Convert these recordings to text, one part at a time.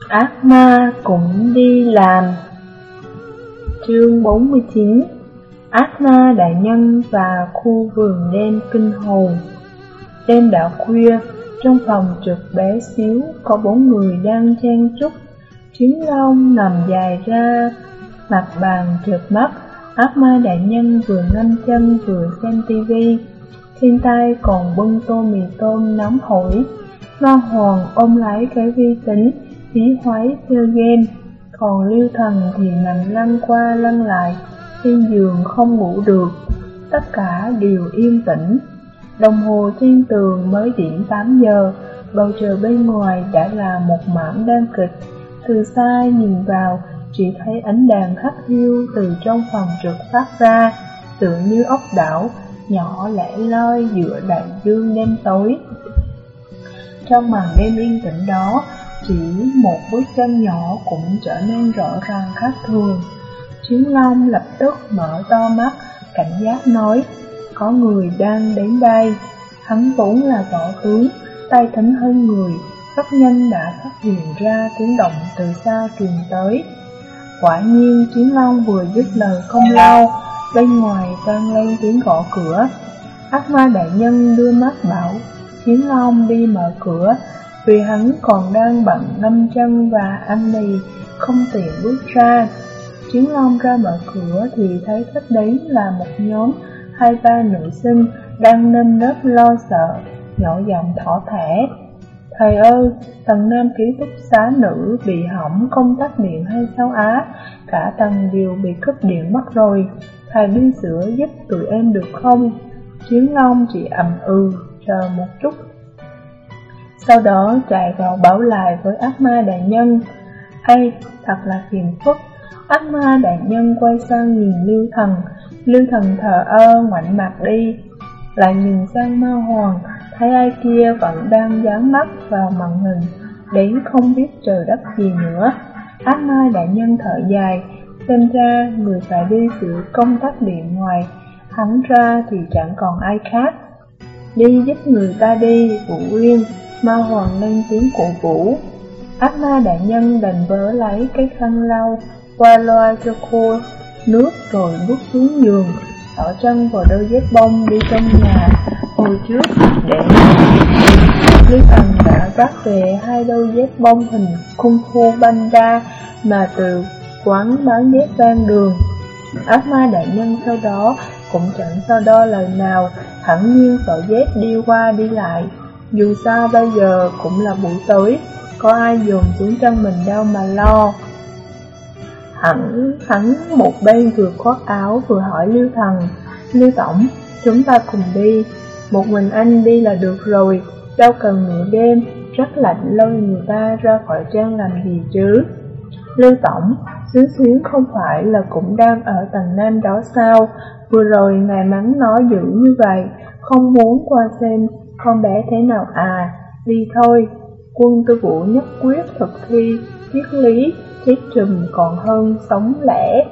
Ác ma cũng đi làm. Chương 49 Ác ma đại nhân và khu vườn đen kinh hồn. Đêm đã khuya, trong phòng trực bé xíu có bốn người đang trang trúc Chiến long nằm dài ra, mặt bàn trượt mắt. Ác ma đại nhân vừa ngâm chân vừa xem tivi Thiên tai còn bưng tô mì tôm nóng hổi. Ma Hoàng ôm lấy cái vi tính, khí khoái theo gen Còn Lưu Thần thì nằm lăn qua lăn lại, trên giường không ngủ được. Tất cả đều yên tĩnh. Đồng hồ trên tường mới điểm 8 giờ Bầu trời bên ngoài đã là một mảng đen kịch. Từ xa nhìn vào Chỉ thấy ánh đèn hắt hiu từ trong phòng trực phát ra Tựa như ốc đảo Nhỏ lẻ loi giữa đại dương đêm tối. Trong màn đêm yên tĩnh đó chỉ một bước chân nhỏ cũng trở nên rõ ràng khác thường Chiến Long lập tức mở to mắt Cảnh giác nói Có người đang đến đây Hắn vốn là võ tướng, tay thính hơn người, rất nhanh đã phát hiện ra tiếng động từ xa truyền tới. Quả nhiên Chiến Long vừa dứt lời không lâu, bên ngoài vang lên tiếng gõ cửa. Ác ma đại nhân đưa mắt bảo, Chiến Long đi mở cửa, vì hắn còn đang bận năm chân và ăn mì, không tiện bước ra. Chiến Long ra mở cửa thì thấy khách đấy là một nhóm hai ba nữ sinh đang nâm nớp lo sợ, nhỏ giọng thỏ thẻ. Thầy ơi, tầng nam ký túc xá nữ bị hỏng công tắc điện hay sao á, cả tầng đều bị cúp điện mất rồi, thầy đi sửa giúp tụi em được không? Chiến Long chỉ ầm ừ, chờ một chút. Sau đó chạy vào báo lại với ác ma đại nhân. hay thật là phiền phức. Ác ma đại nhân quay sang nhìn Lưu Thần, Lưu Thần thờ ơ ngoảnh mặt đi, lại nhìn sang ma hoàng, thấy ai kia vẫn đang dán mắt vào màn hình, đến không biết trời đất gì nữa. Ác ma đại nhân thở dài, xem ra người phải đi sửa công tắc điện ngoài, hắn ra thì chẳng còn ai khác. Đi giúp người ta đi, Vũ Uyên, ma hoàng lên tiếng cổ vũ. Ác ma đại nhân đành vỡ lấy cái khăn lau, qua loa cho khô nước rồi bước xuống giường, Tỏ chân vào đôi dép bông đi trong nhà hồi trước để Lý Tần đã vác về hai đôi dép bông hình khung khu banh ra mà từ quán bán dép ven đường. Ác ma đại nhân sau đó cũng chẳng so đo lời nào, thẳng nhiên sợ dép đi qua đi lại. Dù sao bây giờ cũng là buổi tối, có ai dồn xuống chân mình đâu mà lo. Hắn, hắn một bên vừa khoác áo vừa hỏi Lưu Thần, Lưu Tổng, chúng ta cùng đi, một mình anh đi là được rồi, đâu cần nửa đêm, rất lạnh lôi người ta ra khỏi trang làm gì chứ. Lưu Tổng, xuyến xuyến không phải là cũng đang ở tầng nam đó sao, vừa rồi ngài mắng nó dữ như vậy, không muốn qua xem con bé thế nào à, đi thôi. Quân tư vũ nhất quyết thực thi, triết lý, thiết trùm còn hơn sống lẻ.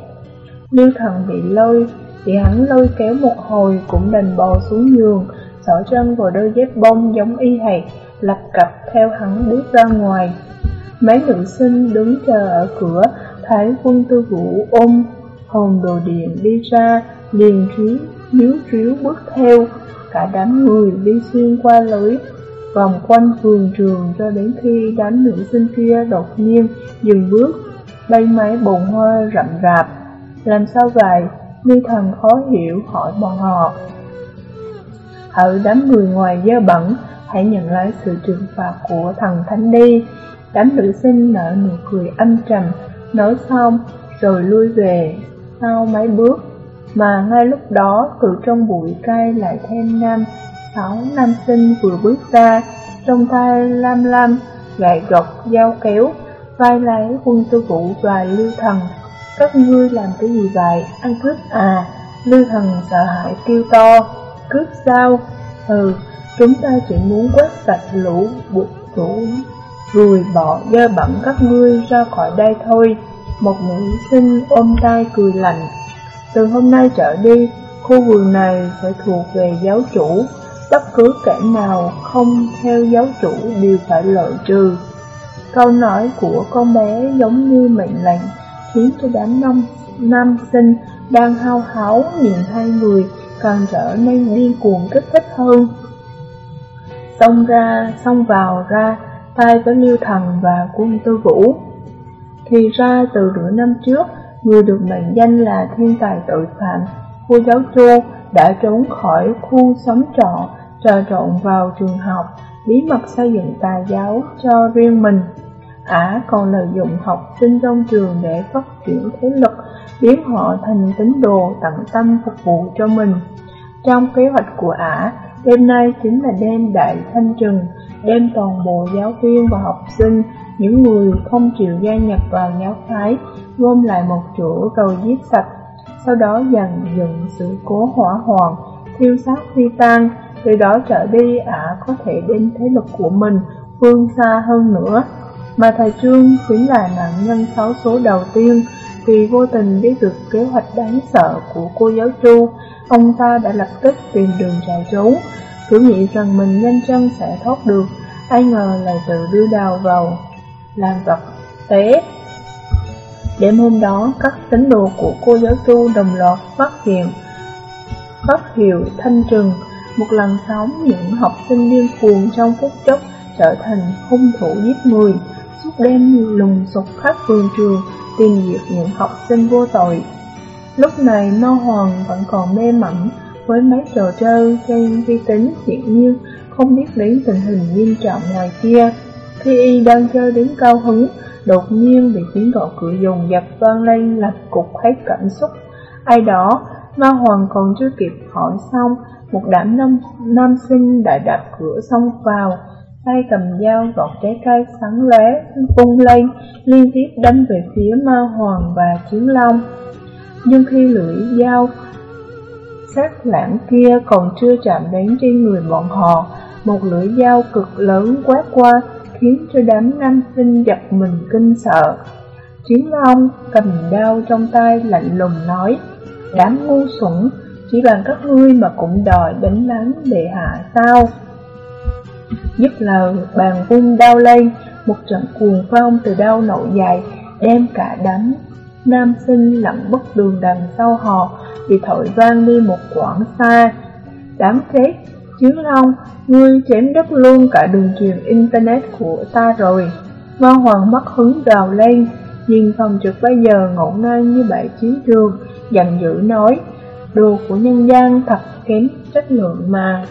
Lưu thần bị lôi, thì hắn lôi kéo một hồi cũng đành bò xuống giường, xỏ chân vào đôi dép bông giống y hệt, lập cập theo hắn bước ra ngoài. Mấy nữ sinh đứng chờ ở cửa, thấy quân tư vũ ôm hồn đồ điện đi ra, liền trí, níu tríu bước theo, cả đám người đi xuyên qua lối vòng quanh vườn trường cho đến khi đám nữ sinh kia đột nhiên dừng bước, bay máy bồn hoa rậm rạp. Làm sao vậy? Ly thần khó hiểu hỏi bọn họ. Ở đám người ngoài dơ bẩn, hãy nhận lấy sự trừng phạt của thần thánh đi. Đám nữ sinh nở nụ cười âm trầm, nói xong rồi lui về sau mấy bước. Mà ngay lúc đó từ trong bụi cây lại thêm năm sáu nam sinh vừa bước ra, trong tay lam lam, gậy gọc, dao kéo, vai lấy quân tư vũ và lưu thần. Các ngươi làm cái gì vậy? Ăn cướp à? Lưu thần sợ hãi kêu to. Cướp sao? Ừ, chúng ta chỉ muốn quét sạch lũ bụi rũ rồi bỏ dơ bẩn các ngươi ra khỏi đây thôi. Một nữ sinh ôm tay cười lạnh. Từ hôm nay trở đi, khu vườn này sẽ thuộc về giáo chủ. Bất cứ kẻ nào không theo giáo chủ đều phải lợi trừ. Câu nói của con bé giống như mệnh lệnh, khiến cho đám đông nam sinh đang hao háo nhìn hai người càng trở nên điên cuồng kích thích hơn. Xông ra, xông vào ra, tay với Liêu Thần và quân tư vũ. Thì ra từ nửa năm trước, người được mệnh danh là thiên tài tội phạm, cô giáo chu đã trốn khỏi khu sống trọ, trà trộn vào trường học, bí mật xây dựng tà giáo cho riêng mình. Ả còn lợi dụng học sinh trong trường để phát triển thế lực, biến họ thành tín đồ tận tâm phục vụ cho mình. Trong kế hoạch của Ả, đêm nay chính là đêm đại thanh trừng, đem toàn bộ giáo viên và học sinh, những người không chịu gia nhập vào giáo phái, gom lại một chỗ rồi giết sạch, sau đó dần dựng sự cố hỏa hoạn, thiêu sát phi tan, từ đó trở đi ả có thể đem thế lực của mình vươn xa hơn nữa. Mà thầy Trương chính là nạn nhân xấu số đầu tiên, vì vô tình biết được kế hoạch đáng sợ của cô giáo Chu, ông ta đã lập tức tìm đường chạy trốn, cứ nghĩ rằng mình nhanh chân sẽ thoát được, ai ngờ lại tự đưa đầu vào làm vật tế. Đêm hôm đó, các tín đồ của cô giáo tu đồng loạt phát hiện phát hiệu thanh trừng, một lần sóng những học sinh điên cuồng trong phút chốc trở thành hung thủ giết người, suốt đêm lùng sục khắp vườn trường tìm diệt những học sinh vô tội. Lúc này Mao Hoàng vẫn còn mê mẩn với mấy trò chơi trên vi tính hiển nhiên không biết đến tình hình nghiêm trọng ngoài kia. Khi y đang chơi đến cao hứng, đột nhiên bị tiếng gõ cửa dùng dập vang lên lập cục hết cảm xúc. Ai đó, Ma Hoàng còn chưa kịp hỏi xong, một đám nam, nam sinh đã đạp cửa xông vào, tay cầm dao gọt trái cây sáng lóe vung lên, liên tiếp đâm về phía Ma Hoàng và Chiến Long. Nhưng khi lưỡi dao sát lãng kia còn chưa chạm đến trên người bọn họ, một lưỡi dao cực lớn quét qua, khiến cho đám nam sinh giật mình kinh sợ. Chiến Long cầm đao trong tay lạnh lùng nói, đám ngu xuẩn, chỉ bằng các ngươi mà cũng đòi đánh lắng để hạ sao? Dứt lời, bàn vung đao lên, một trận cuồng phong từ đao nổ dài, đem cả đám nam sinh lặng bất đường đằng sau họ, bị thổi vang đi một quãng xa. Đám chết, chiếu Long, ngươi chém đứt luôn cả đường truyền internet của ta rồi. Ngô Hoàng mất hứng gào lên, nhìn phòng trực bây giờ ngổn ngang như bãi chiến trường, giận dữ nói, đồ của nhân gian thật kém chất lượng mà.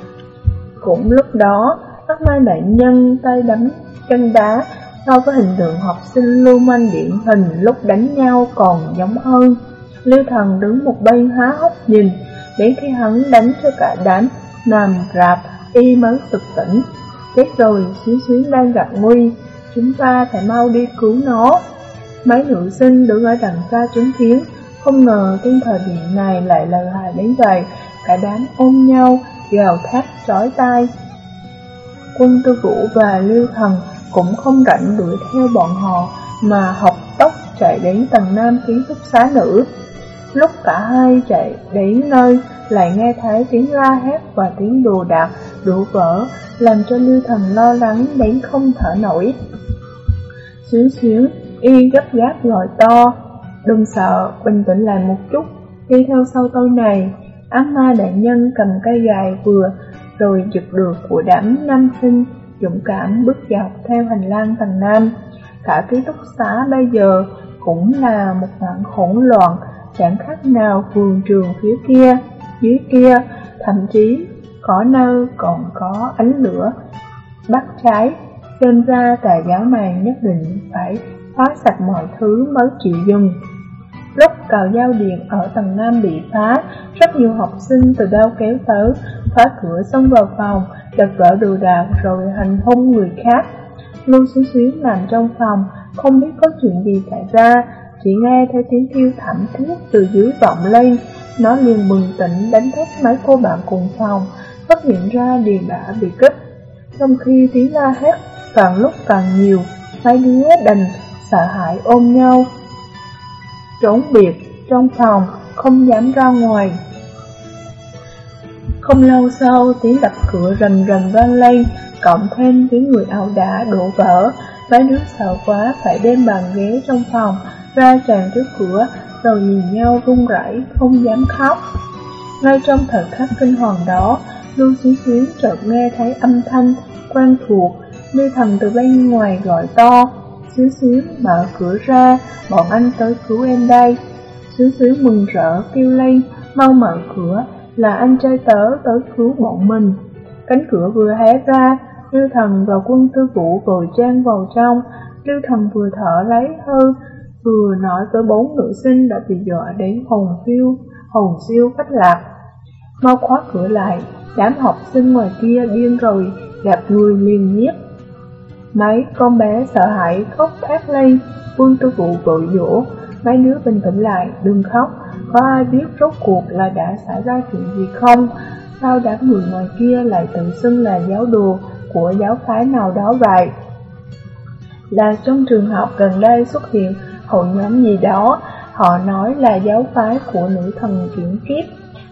Cũng lúc đó, ác ma đại nhân tay đấm chân đá so với hình tượng học sinh lưu manh điển hình lúc đánh nhau còn giống hơn. Lưu thần đứng một bên há hốc nhìn, đến khi hắn đánh cho cả đám nằm rạp, y mới sực tỉnh. Chết rồi, xíu xuyến đang gặp nguy, chúng ta phải mau đi cứu nó. Mấy nữ sinh đứng ở đằng xa chứng kiến, không ngờ trên thời điểm này lại lời hài đến vậy, cả đám ôm nhau, gào thét trói tai. Quân tư vũ và lưu thần cũng không rảnh đuổi theo bọn họ, mà học tốc chạy đến tầng nam ký túc xá nữ. Lúc cả hai chạy đến nơi, lại nghe thấy tiếng la hét và tiếng đồ đạc đổ vỡ, làm cho Lưu Thần lo lắng đến không thở nổi. Xuyến xuyến, y gấp gáp gọi to, đừng sợ, bình tĩnh lại một chút, đi theo sau tôi này. Ác ma đại nhân cầm cây gài vừa rồi giật được của đám nam sinh, dũng cảm bước dọc theo hành lang tầng nam. Cả ký túc xá bây giờ cũng là một mảng hỗn loạn, chẳng khác nào vườn trường phía kia, dưới kia, thậm chí có nơi còn có ánh lửa bắt cháy. Xem ra tà giáo này nhất định phải phá sạch mọi thứ mới chịu dừng. Lúc cầu giao điện ở tầng Nam bị phá, rất nhiều học sinh từ đâu kéo tới, phá cửa xông vào phòng, đập vỡ đồ đạc rồi hành hung người khác. Lưu xíu xíu nằm trong phòng, không biết có chuyện gì xảy ra, chỉ nghe thấy tiếng kêu thảm thiết từ dưới vọng lên. Nó liền bừng tỉnh đánh thức mấy cô bạn cùng phòng, phát hiện ra điền đã bị cướp. Trong khi tiếng la hét càng lúc càng nhiều, mấy đứa đành sợ hãi ôm nhau. Trốn biệt trong phòng, không dám ra ngoài. Không lâu sau, tiếng đập cửa rầm rầm vang lên, cộng thêm tiếng người ảo đã đổ vỡ, Mấy đứa sợ quá phải đem bàn ghế trong phòng ra tràn trước cửa, rồi nhìn nhau run rẩy, không dám khóc. Ngay trong thời khắc kinh hoàng đó, Lưu Xuyến Xuyến chợt nghe thấy âm thanh quen thuộc, Lưu thần từ bên ngoài gọi to. Xuyến Xuyến mở cửa ra, bọn anh tới cứu em đây. Xuyến Xuyến mừng rỡ kêu lên, mau mở cửa, là anh trai tớ tới cứu bọn mình. Cánh cửa vừa hé ra, Lưu Thần và quân tư vũ vội trang vào trong, Lưu Thần vừa thở lấy hơi, vừa nói với bốn nữ sinh đã bị dọa đến hồn phiêu, hồn siêu phách lạc. Mau khóa cửa lại, đám học sinh ngoài kia điên rồi, đạp người liền nhiếp. Mấy con bé sợ hãi khóc thét lên, Vương tư Vũ vội dỗ, mấy đứa bình tĩnh lại, đừng khóc, có ai biết rốt cuộc là đã xảy ra chuyện gì không? Sao đám người ngoài kia lại tự xưng là giáo đồ của giáo phái nào đó vậy? Là trong trường học gần đây xuất hiện hội nhóm gì đó, họ nói là giáo phái của nữ thần chuyển kiếp.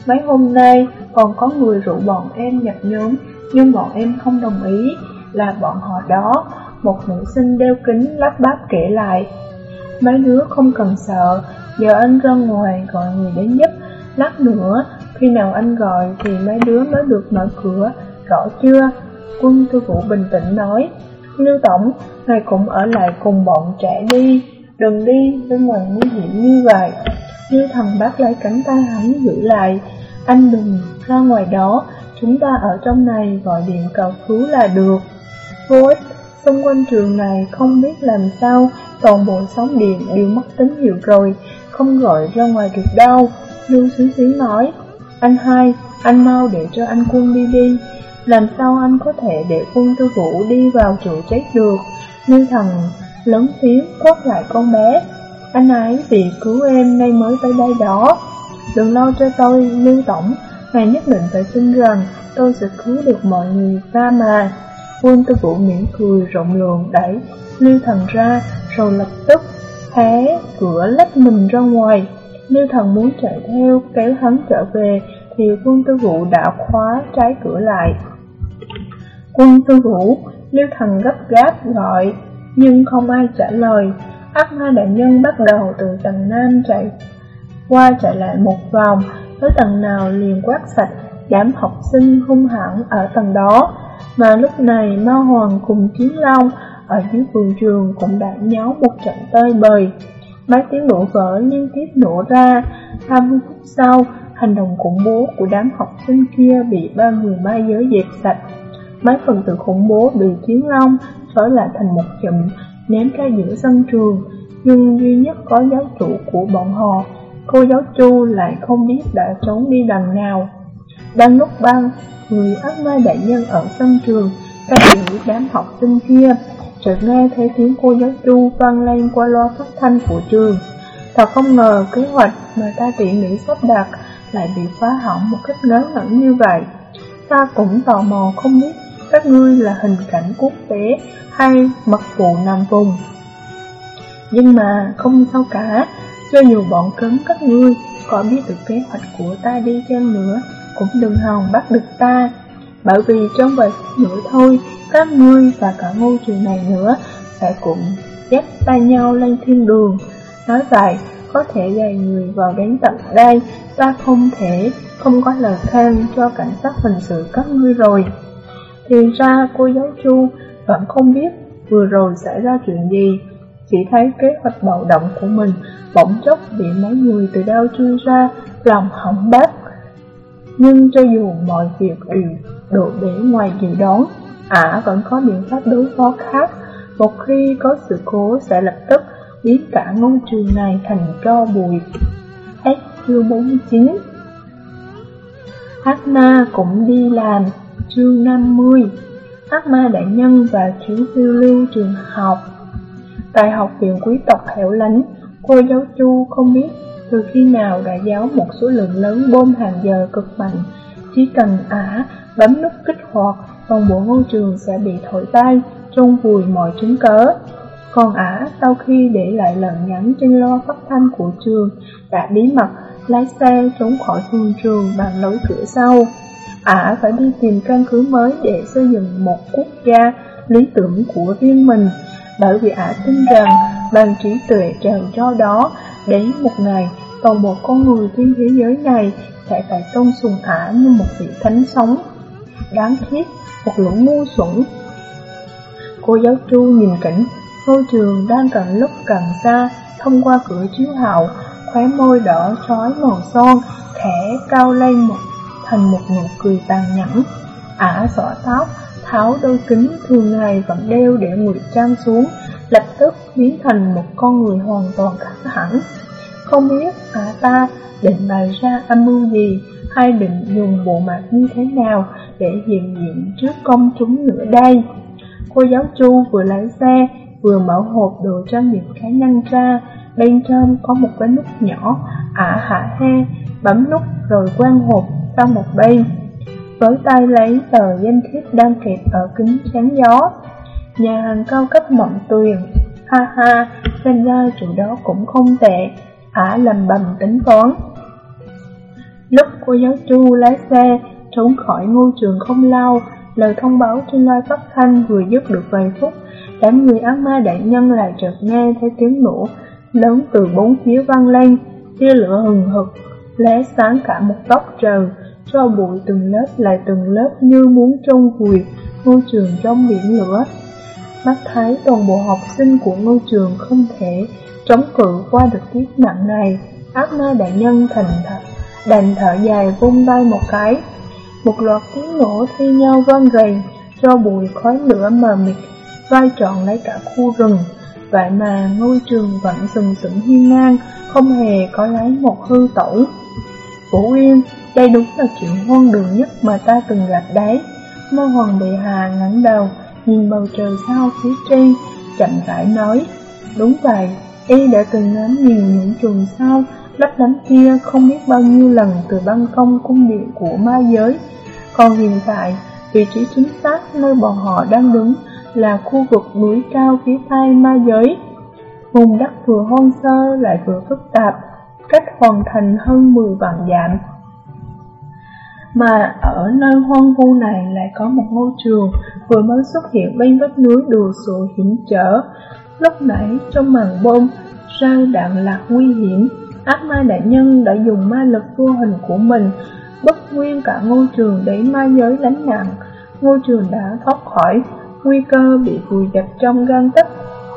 Mấy hôm nay còn có người rủ bọn em nhập nhóm, nhưng bọn em không đồng ý, là bọn họ đó. Một nữ sinh đeo kính lắp bắp kể lại. Mấy đứa không cần sợ, giờ anh ra ngoài gọi người đến giúp, lát nữa, khi nào anh gọi thì mấy đứa mới được mở cửa, rõ chưa? Quân thư vũ bình tĩnh nói, Lưu Tổng, ngài cũng ở lại cùng bọn trẻ đi, đừng đi bên ngoài nguy hiểm như vậy. Như thần bắt lấy cánh tay hắn giữ lại, anh đừng ra ngoài đó, chúng ta ở trong này gọi điện cầu cứu là được. Vô ích, xung quanh trường này không biết làm sao, toàn bộ sóng điện đều mất tín hiệu rồi, không gọi ra ngoài được đâu. Lưu Xuyến Xuyến nói, anh hai, anh mau để cho anh quân đi đi, làm sao anh có thể để quân tư vũ đi vào chỗ chết được. Như thần lớn tiếng quát lại con bé, anh ấy vì cứu em nay mới tới đây đó. Đừng lo cho tôi, Lưu Tổng, ngài nhất định phải tin rằng tôi sẽ cứu được mọi người ra mà. Quân tư vũ mỉm cười rộng lượng đẩy Lưu Thần ra, rồi lập tức hé cửa lách mình ra ngoài. Lưu Thần muốn chạy theo, kéo hắn trở về, thì quân tư vũ đã khóa trái cửa lại. Quân tư vũ, Lưu Thần gấp gáp gọi, nhưng không ai trả lời. Ác ma đại nhân bắt đầu từ tầng nam chạy qua chạy lại một vòng, tới tầng nào liền quát sạch đám học sinh hung hãn ở tầng đó. Mà lúc này Ma Hoàng cùng Chiến Long ở dưới vườn trường cũng đã nháo một trận tơi bời. Mấy tiếng nổ vỡ liên tiếp nổ ra, 20 phút sau, hành động khủng bố của đám học sinh kia bị ba người ma giới dẹp sạch. Mấy phần tử khủng bố bị Chiến Long trói lại thành một chùm ném ra giữa sân trường, nhưng duy nhất có giáo chủ của bọn họ Cô giáo Chu lại không biết đã trốn đi đằng nào. Đang lúc băng, người ác ma đại nhân ở sân trường, các giữ đám học sinh kia, chợt nghe thấy tiếng cô giáo Chu vang lên qua loa phát thanh của trường. Thật không ngờ kế hoạch mà ta tỉ mỉ sắp đặt lại bị phá hỏng một cách ngớ ngẩn như vậy. Ta cũng tò mò không biết các ngươi là hình cảnh quốc tế hay mật vụ nam vùng. Nhưng mà không sao cả, cho dù bọn cấm các ngươi có biết được kế hoạch của ta đi chăng nữa, cũng đừng hòng bắt được ta. Bởi vì trong vài phút nữa thôi, các ngươi và cả ngôi trường này nữa sẽ cùng dắt tay nhau lên thiên đường. Nói vậy, có thể dài người vào đến tận đây, ta không thể không có lời khen cho cảnh sát hình sự các ngươi rồi. Thì ra cô giáo Chu vẫn không biết vừa rồi xảy ra chuyện gì, chỉ thấy kế hoạch bạo động của mình bỗng chốc bị mấy người từ đâu chui ra, lòng hỏng bát. Nhưng cho dù mọi việc đều đổ để ngoài dự đoán, ả vẫn có biện pháp đối phó khác. Một khi có sự cố sẽ lập tức biến cả ngôi trường này thành tro bụi. Hết chương 49 Hát ma cũng đi làm Chương 50 ác ma đại nhân và chuyến phiêu lưu trường học Tại học viện quý tộc hẻo lánh Cô giáo Chu không biết từ khi nào đã giáo một số lượng lớn bom hàng giờ cực mạnh. Chỉ cần ả bấm nút kích hoạt, toàn bộ ngôi trường sẽ bị thổi bay, chôn vùi mọi chứng cớ. Còn ả sau khi để lại lời nhắn trên loa phát thanh của trường, đã bí mật lái xe trốn khỏi thường trường bằng lối cửa sau. Ả phải đi tìm căn cứ mới để xây dựng một quốc gia lý tưởng của riêng mình. bởi vì ả tin rằng bằng trí tuệ trời cho đó, đến một ngày, toàn bộ con người trên thế giới này sẽ phải tôn sùng ả như một vị thánh sống. Đáng tiếc, một lũ ngu xuẩn. Cô giáo Chu nhìn cảnh ngôi trường đang càng lúc càng xa, thông qua cửa chiếu hậu, khóe môi đỏ trói màu son, khẽ cao lên một thành một nụ cười tàn nhẫn. Ả xõa tóc, tháo đôi kính thường ngày vẫn đeo để ngụy trang xuống, lập tức biến thành một con người hoàn toàn khác hẳn. Không biết ả ta định bày ra âm mưu gì, hay định dùng bộ mặt như thế nào để hiện diện trước công chúng nữa đây. Cô giáo Chu vừa lái xe, vừa mở hộp đồ trang điểm cá nhân ra, bên trong có một cái nút nhỏ, ả hạ he, bấm nút rồi quan hộp sang một bên. Với tay lấy tờ danh thiếp đang kẹp ở kính chắn gió. Nhà hàng cao cấp mộng tuyền, ha ha, xem ra chỗ đó cũng không tệ, ả lầm bầm tính toán. Lúc cô giáo Chu lái xe trốn khỏi ngôi trường không lâu, lời thông báo trên loa phát thanh vừa dứt được vài phút, đám người ác ma đại nhân lại chợt nghe thấy tiếng nổ lớn từ bốn phía vang lên, tia lửa hừng hực, lóe sáng cả một góc trời, cho bụi từng lớp lại từng lớp như muốn trông vùi ngôi trường trong biển lửa. Mắt thấy toàn bộ học sinh của ngôi trường không thể chống cự qua được kiếp nặng này, ác ma đại nhân thành thật, đành thở dài vung tay một cái. Một loạt tiếng nổ thi nhau vang rền, cho bụi khói lửa mờ mịt, vai trọn lấy cả khu rừng. Vậy mà ngôi trường vẫn sừng sững hiên ngang, không hề có lấy một hư tẩu. Vũ Yên, đây đúng là chuyện hoang đường nhất mà ta từng gặp đấy. Mơ Hoàng Bệ Hà ngẩng đầu, nhìn bầu trời sao phía trên, chậm rãi nói. Đúng vậy, y đã từng ngắm nhìn những chùm sao lấp lánh kia không biết bao nhiêu lần từ ban công cung điện của ma giới. Còn hiện tại, vị trí chính xác nơi bọn họ đang đứng là khu vực núi cao phía tây ma giới. Vùng đất vừa hoang sơ lại vừa phức tạp, cách hoàn thành hơn 10 vạn dặm. Mà ở nơi hoang vu này lại có một ngôi trường vừa mới xuất hiện bên vách núi đồ sộ hiểm trở. Lúc nãy trong màn bom, sao đạn lạc nguy hiểm, ác ma đại nhân đã dùng ma lực vô hình của mình bất nguyên cả ngôi trường để ma giới lánh nạn. Ngôi trường đã thoát khỏi nguy cơ bị vùi dập trong gan tích,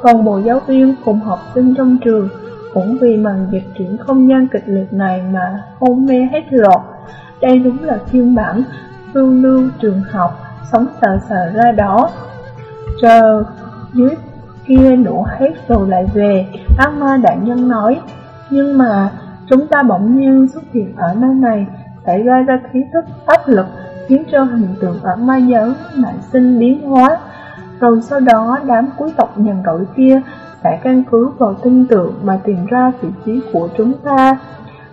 còn bộ giáo viên cùng học sinh trong trường cũng vì màn dịch chuyển không gian kịch liệt này mà hôn mê hết lọt. Đây đúng là phiên bản phương lưu trường học, sống sợ sợ ra đó. Chờ dưới kia nổ hết rồi lại về, ác ma đại nhân nói. Nhưng mà chúng ta bỗng nhiên xuất hiện ở nơi này, xảy ra ra khí thức áp lực, khiến cho hình tượng ở ma giới nảy sinh biến hóa. Rồi sau đó đám quý tộc nhàn rỗi kia sẽ căn cứ vào tin tưởng mà tìm ra vị trí của chúng ta.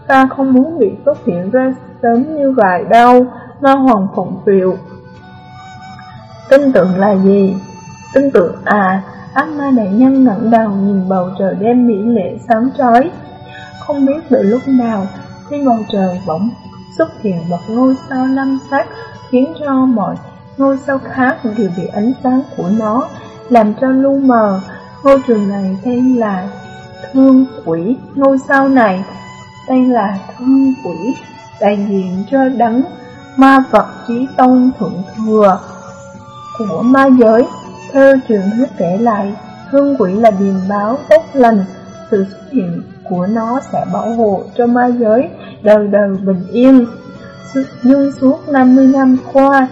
Ta không muốn bị xuất hiện ra sớm như vậy đâu, Ma Hoàng Phụng Phiệu. Tin tưởng là gì? Tin tưởng à, ác ma đại nhân ngẩng đầu nhìn bầu trời đêm mỹ lệ sáng chói. Không biết từ lúc nào, trên bầu trời bỗng xuất hiện một ngôi sao năm sắc, khiến cho mọi ngôi sao khác đều bị ánh sáng của nó làm cho lu mờ. Ngôi trường này tên là Thương Quỷ, ngôi sao này tên là Thương Quỷ, đại diện cho đấng ma vật trí tôn thượng thừa của ma giới. Theo trường thuyết kể lại, Thương Quỷ là điềm báo tốt lành, sự xuất hiện của nó sẽ bảo hộ cho ma giới đời đời bình yên. Nhưng suốt 50 năm qua,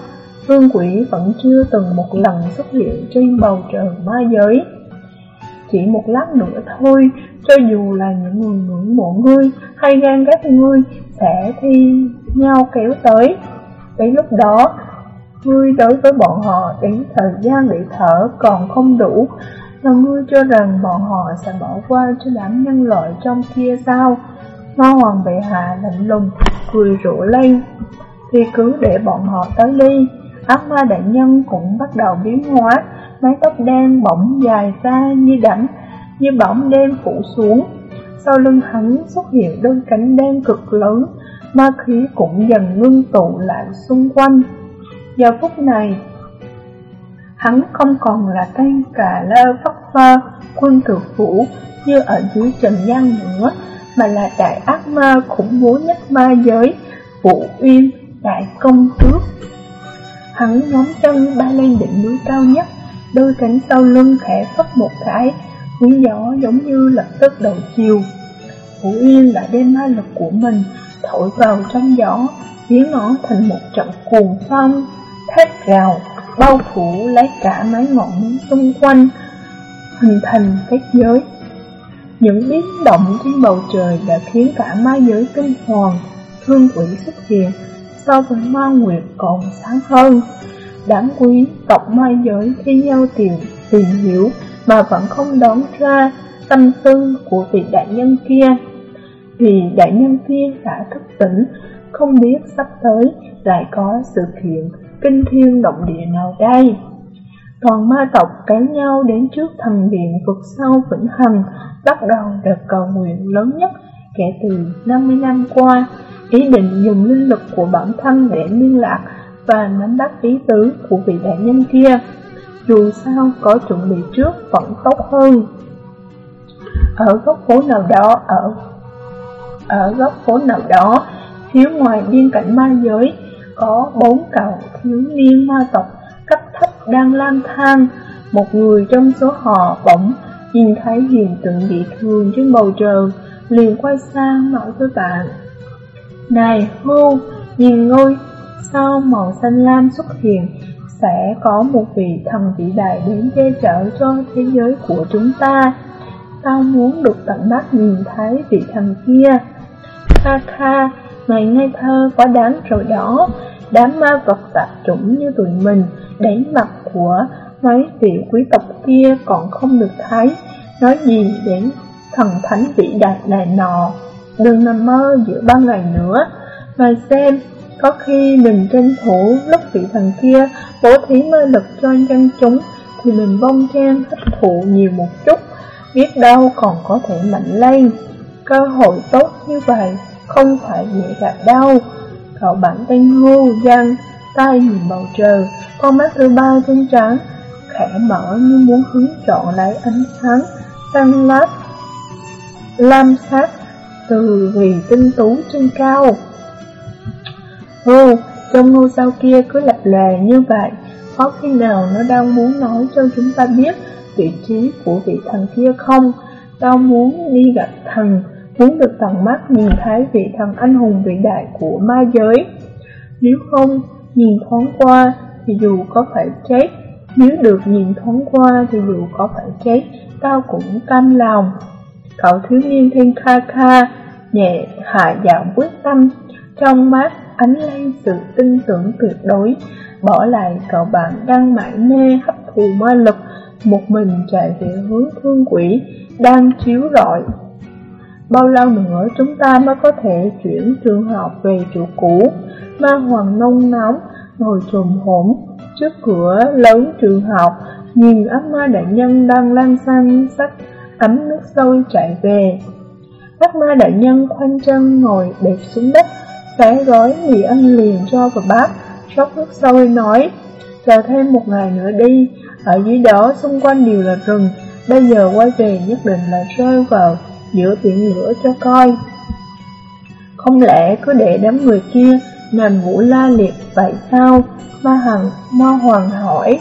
Phương quỷ vẫn chưa từng một lần xuất hiện trên bầu trời ma giới. Chỉ một lát nữa thôi, cho dù là những người ngưỡng mộ ngươi hay gan ghét ngươi sẽ thi nhau kéo tới. Đến lúc đó, ngươi đối với bọn họ đến thời gian để thở còn không đủ, là ngươi cho rằng bọn họ sẽ bỏ qua cho đám nhân loại trong kia sao? ngao Hoàng Bệ Hạ lạnh lùng, cười rủa lên, thì cứ để bọn họ tới đi. Ác ma đại nhân cũng bắt đầu biến hóa, mái tóc đen bỗng dài ra như đảnh, như bỗng đen phủ xuống. Sau lưng hắn xuất hiện đôi cánh đen cực lớn, ma khí cũng dần ngưng tụ lại xung quanh. Giờ phút này, hắn không còn là tên cà lơ phất phơ, quân tử phủ như ở dưới trần gian nữa, mà là đại ác ma khủng bố nhất ma giới, Vũ Uyên, đại công tước. Hắn nhóm chân bay lên đỉnh núi cao nhất, đôi cánh sau lưng khẽ phất một cái, hướng gió giống như lập tức đầu chiều. Vũ yên đã đem ma lực của mình thổi vào trong gió, biến nó thành một trận cuồng phong, thét gào, bao phủ lấy cả mái ngọn núi xung quanh, hình thành kết giới. Những biến động trên bầu trời đã khiến cả ma giới kinh hoàng, thương quỷ xuất hiện, so với ma nguyệt còn sáng hơn. Đáng quý tộc ma giới thi nhau tìm, tìm hiểu mà vẫn không đoán ra tâm tư của vị đại nhân kia. Vì đại nhân kia đã thức tỉnh, không biết sắp tới lại có sự kiện kinh thiên động địa nào đây. Toàn ma tộc kéo nhau đến trước thần điện vực sâu Vĩnh Hằng, bắt đầu đợt cầu nguyện lớn nhất kể từ 50 năm qua, ý định dùng linh lực của bản thân để liên lạc và nắm bắt ý tứ của vị đại nhân kia. Dù sao có chuẩn bị trước vẫn tốt hơn. Ở góc phố nào đó, ở ở góc phố nào đó, phía ngoài biên cảnh ma giới, có bốn cậu thiếu niên ma tộc cấp thấp đang lang thang. Một người trong số họ bỗng nhìn thấy hiện tượng dị thường trên bầu trời, liền quay sang nói với bạn. Này hưu, nhìn ngươi, sao màu xanh lam xuất hiện, sẽ có một vị thần vĩ đại đến che chở cho thế giới của chúng ta. Tao muốn được tận mắt nhìn thấy vị thần kia. Kha kha, mày ngây thơ quá đáng rồi đó, đám ma vật tạp chủng như tụi mình, đánh mặt của mấy vị quý tộc kia còn không được thấy, nói gì đến thần thánh vĩ đại này nọ. Đừng nằm mơ giữa ban ngày nữa, mà xem, có khi mình tranh thủ lúc vị thần kia bố thí mơ lực cho dân chúng, thì mình bông trang hấp thụ nhiều một chút, biết đâu còn có thể mạnh lên. Cơ hội tốt như vậy không phải dễ gặp đâu. Cậu bản tên hưu giang, tay nhìn bầu trời, con mắt thứ ba trên trán, khẽ mở như muốn hứng trọn lấy ánh sáng, tăng lát, lam sát từ vì tinh tú trên cao. ô, trong ngôi sao kia cứ lập lè như vậy, có khi nào nó đang muốn nói cho chúng ta biết vị trí của vị thần kia không? Tao muốn đi gặp thần, muốn được tận mắt nhìn thấy vị thần anh hùng vĩ đại của ma giới. Nếu không, nhìn thoáng qua thì dù có phải chết, nếu được nhìn thoáng qua thì dù có phải chết, tao cũng cam lòng. Cậu thiếu niên thiên kha kha, nhẹ hạ giọng quyết tâm, trong mắt ánh lên sự tin tưởng tuyệt đối, bỏ lại cậu bạn đang mãi mê hấp thụ ma lực, một mình chạy về hướng thương quỷ, đang chiếu rọi. Bao lâu nữa chúng ta mới có thể chuyển trường học về chỗ cũ? Ma Hoàng nông nóng, ngồi trùm hổm trước cửa lớn trường học, nhìn ác ma đại nhân đang lan sang sách ấm nước sôi chạy về. Ác ma đại nhân khoanh chân ngồi đẹp xuống đất, xé gói mì ăn liền cho vào bát, rót nước sôi nói, chờ thêm một ngày nữa đi, ở dưới đó xung quanh đều là rừng, bây giờ quay về nhất định là rơi vào giữa biển lửa cho coi. Không lẽ cứ để đám người kia nằm ngủ la liệt vậy sao? Ma Hằng, Ma Hoàng hỏi.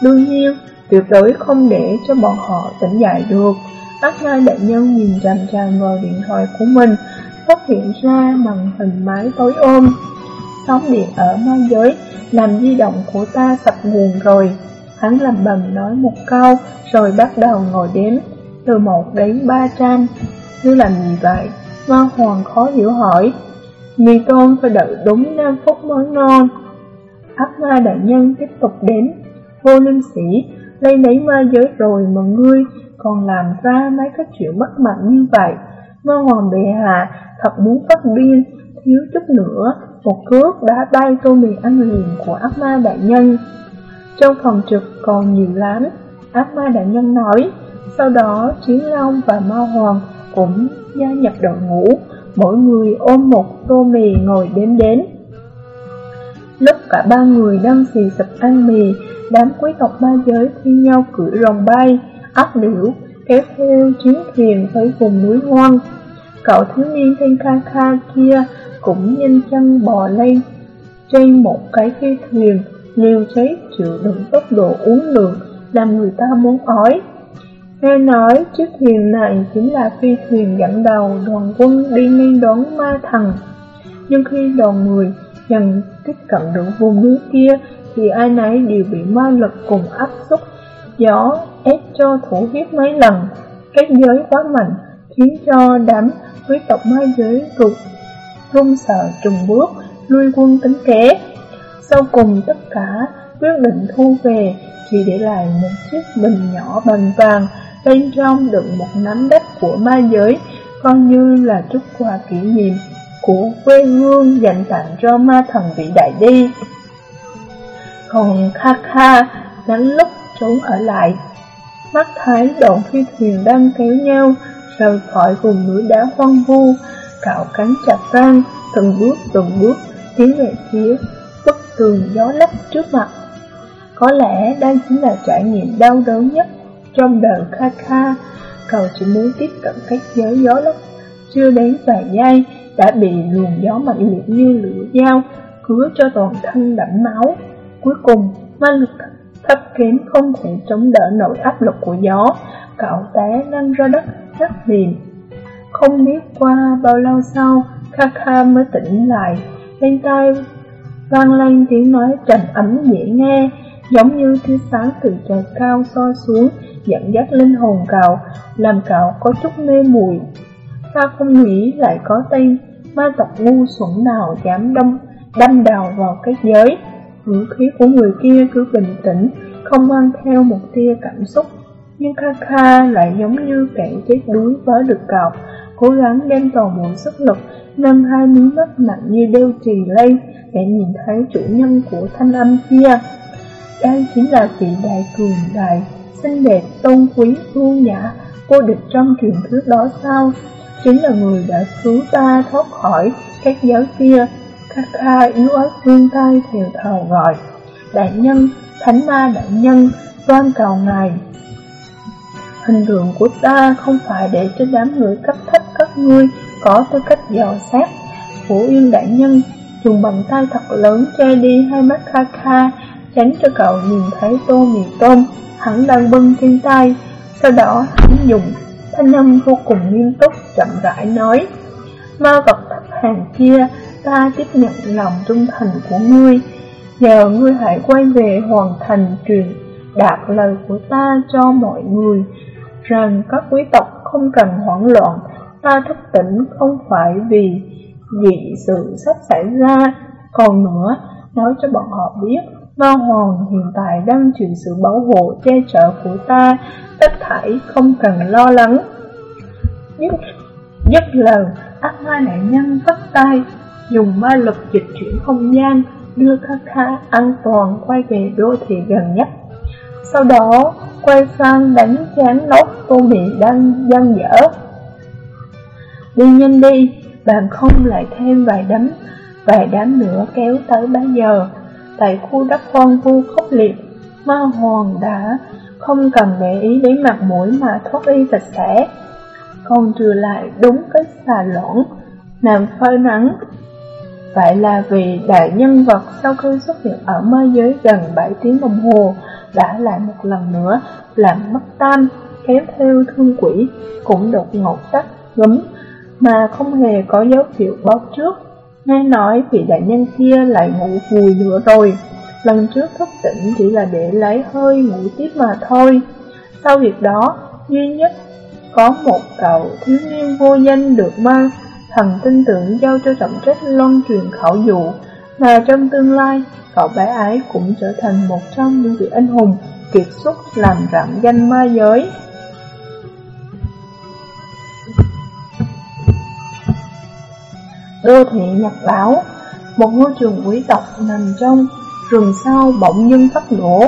Đương nhiên, tuyệt đối không để cho bọn họ tỉnh dậy được. Bác hai đại nhân nhìn chằm chằm vào điện thoại của mình, phát hiện ra màn hình máy tối ôm. Sóng điện ở ma giới, làm di động của ta sập nguồn rồi. Hắn làm bầm nói một câu, rồi bắt đầu ngồi đếm, từ một đến 300. Như làm gì vậy? Ma Hoàng khó hiểu hỏi. Mì tôm phải đợi đúng 5 phút mới ngon. Ác ma đại nhân tiếp tục đếm. Vô linh sĩ, lấy nấy ma giới rồi mà ngươi còn làm ra mấy cái chuyện bất mặt như vậy. Ma Hoàng bệ hạ thật muốn phát điên, thiếu chút nữa, một cước đã bay tô mì ăn liền của ác ma đại nhân. Trong phòng trực còn nhiều lắm, ác ma đại nhân nói, sau đó Chiến Long và Ma Hoàng cũng gia nhập đội ngũ, mỗi người ôm một tô mì ngồi đến đến. Lúc cả ba người đang xì sập ăn mì, đám quý tộc ma giới thi nhau cưỡi rồng bay, áp liễu, kéo theo chiến thuyền tới vùng núi hoang. Cậu thiếu niên thanh Kha Kha kia cũng nhanh chân bò lên trên một cái phi thuyền, liều cháy chịu đựng tốc độ uống lượng, làm người ta muốn ói. Nghe nói chiếc thuyền này chính là phi thuyền dẫn đầu đoàn quân đi ngang đón ma thần. Nhưng khi đoàn người dần tiếp cận được vùng núi kia thì ai nấy đều bị ma lực cùng áp xúc gió ép cho thủ huyết mấy lần. Cái giới quá mạnh khiến cho đám quý tộc ma giới rụt run sợ trùng bước lui quân tính kế. Sau cùng tất cả quyết định thu về chỉ để lại một chiếc bình nhỏ bằng vàng bên trong đựng một nắm đất của ma giới, coi như là chút quà kỷ niệm của quê hương dành tặng cho ma thần vị đại đi. Còn Kha Kha lánh lúc trốn ở lại, mắt thấy đoàn phi thuyền đang kéo nhau rời khỏi vùng núi đá hoang vu, cạo cánh chặt răng, từng bước từng bước tiến về phía bức tường gió lốc trước mặt. Có lẽ đây chính là trải nghiệm đau đớn nhất trong đời Kha Kha. Cậu chỉ muốn tiếp cận cách giới gió lốc, chưa đến vài giây đã bị luồng gió mạnh liệt như lửa dao cứa cho toàn thân đẫm máu. Cuối cùng, ma lực thấp kém không thể chống đỡ nổi áp lực của gió, cậu té lăn ra đất rất mềm. Không biết qua bao lâu sau, Kha Kha mới tỉnh lại, bên tai vang lên tiếng nói trầm ấm dễ nghe, giống như tia sáng từ trời cao soi xuống, dẫn dắt linh hồn cậu, làm cậu có chút mê muội Ta không nghĩ lại có tên ma tộc ngu xuẩn nào dám đâm, đâm đầu vào cái giới. Ngữ khí của người kia cứ bình tĩnh, không mang theo một tia cảm xúc. Nhưng Kha Kha lại giống như kẻ chết đuối với được cậu, cố gắng đem toàn bộ sức lực, nâng hai miếng mắt nặng như đeo trì lên để nhìn thấy chủ nhân của thanh âm kia. Đây chính là vị đại cường đại, xinh đẹp, tôn quý, ưu nhã, vô địch trong truyền thuyết đó sao? Chính là người đã cứu ta thoát khỏi các giáo kia. Kha kha yếu ớt vươn tay thiều thầu gọi. Đại nhân, thánh ma đại nhân, toan cầu ngài. Hình tượng của ta không phải để cho đám người cấp thấp các ngươi có tư cách dò xét. phủ yên đại nhân dùng bàn tay thật lớn che đi hai mắt Kha Kha, tránh cho cậu nhìn thấy tô mì tôm, hắn đang bưng trên tay. Sau đó hắn dùng thanh âm vô cùng nghiêm túc, chậm rãi nói, Ma vật thấp hàng kia, ta tiếp nhận lòng trung thành của ngươi, nhờ ngươi hãy quay về hoàn thành truyền đạt lời của ta cho mọi người, rằng các quý tộc không cần hoảng loạn, ta thức tỉnh không phải vì dị sự sắp xảy ra, còn nữa, nói cho bọn họ biết, Ma Hoàng hiện tại đang chịu sự bảo hộ che chở của ta, tất thảy không cần lo lắng. Nhất, nhất lời, ác ma nạn nhân vắt tay, dùng ma lực dịch chuyển không gian, đưa Kha Kha an toàn quay về đô thị gần nhất. Sau đó, quay sang đánh chán lốt tô mị đang gian dở. Đi nhanh đi, bạn không lại thêm vài đấm, vài đám nữa kéo tới bấy giờ. Tại khu đất hoang vu khốc liệt, ma hoàng đã không cần để ý đến mặt mũi mà thoát y sạch sẽ, còn trừ lại đúng cái xà lõn, nằm phơi nắng. Vậy là vì đại nhân vật sau khi xuất hiện ở ma giới gần 7 tiếng đồng hồ đã lại một lần nữa làm mất tan kéo theo thương quỷ, cũng đột ngột tắt, ngấm, mà không hề có dấu hiệu báo trước. Nghe nói vị đại nhân kia lại ngủ vùi nữa rồi, lần trước thức tỉnh chỉ là để lấy hơi ngủ tiếp mà thôi. Sau việc đó, duy nhất có một cậu thiếu niên vô danh được mang thần tin tưởng giao cho trọng trách loan truyền khảo dụ, mà trong tương lai, cậu bé ấy cũng trở thành một trong những vị anh hùng kiệt xuất làm rạng danh ma giới. Đô thị Nhật Báo Một ngôi trường quý tộc nằm trong rừng sau bỗng nhiên phát nổ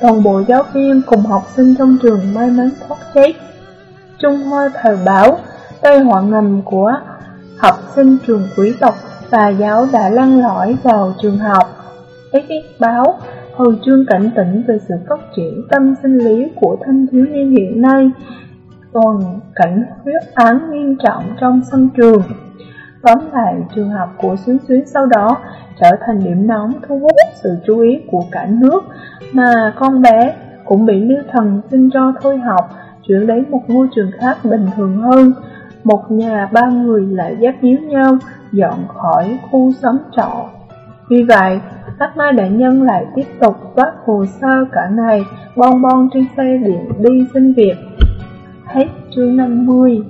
Toàn bộ giáo viên cùng học sinh trong trường may mắn thoát chết Trung Hoa Thời Báo Tây họa ngầm của học sinh trường quý tộc và giáo đã lăn lõi vào trường học XX báo hồi chương cảnh tỉnh về sự phát triển tâm sinh lý của thanh thiếu niên hiện nay, toàn cảnh huyết án nghiêm trọng trong sân trường. Tóm lại, trường học của Xuyến Xuyến sau đó trở thành điểm nóng thu hút sự chú ý của cả nước, mà con bé cũng bị lưu thần xin cho thôi học, chuyển đến một ngôi trường khác bình thường hơn. Một nhà ba người lại dắt díu nhau, dọn khỏi khu xóm trọ. Vì vậy, Ác ma Đại Nhân lại tiếp tục vác hồ sơ cả ngày, bon bon trên xe điện đi xin việc. Hết chương 50